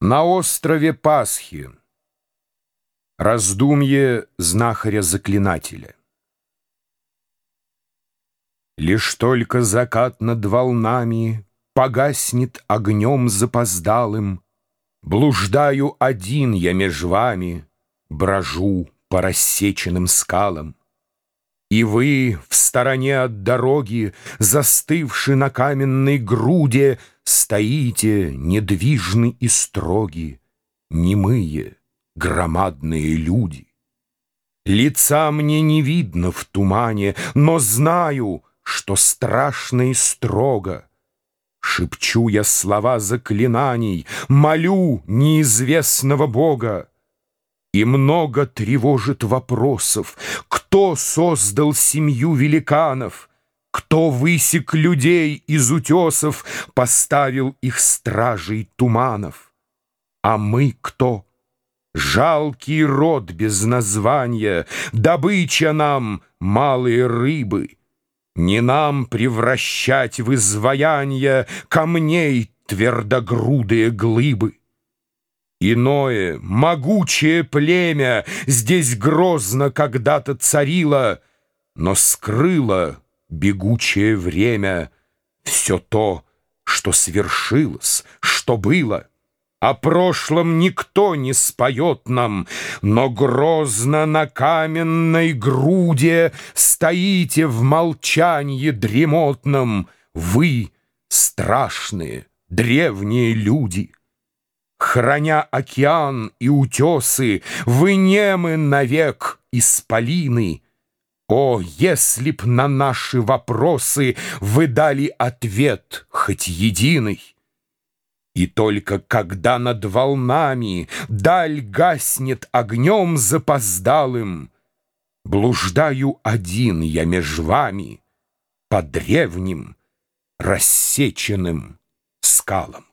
На острове Пасхи. Раздумье знахаря-заклинателя. Лишь только закат над волнами Погаснет огнем запоздалым, Блуждаю один я меж вами, Брожу по рассеченным скалам. И вы в стороне от дороги, Застывши на каменной груде, Стоите недвижны и строги, Немые, громадные люди. Лица мне не видно в тумане, Но знаю, что страшно и строго. Шепчу я слова заклинаний, Молю неизвестного Бога. И много тревожит вопросов. Кто создал семью великанов? Кто высек людей из утесов, Поставил их стражей туманов? А мы кто? Жалкий род без названия, Добыча нам малые рыбы. Не нам превращать в изваяние Камней твердогрудые глыбы. Иное, могучее племя Здесь грозно когда-то царило, Но скрыло бегучее время, Все то, что свершилось, что было. О прошлом никто не споет нам, Но грозно на каменной груди Стоите в молчании дремотном Вы, страшные, древние люди. Храня океан и утесы, Вы немы навек исполины, о, если б на наши вопросы Вы дали ответ хоть единый! И только когда над волнами Даль гаснет огнем запоздалым, Блуждаю один я меж вами По древним рассеченным скалам.